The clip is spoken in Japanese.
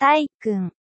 たいく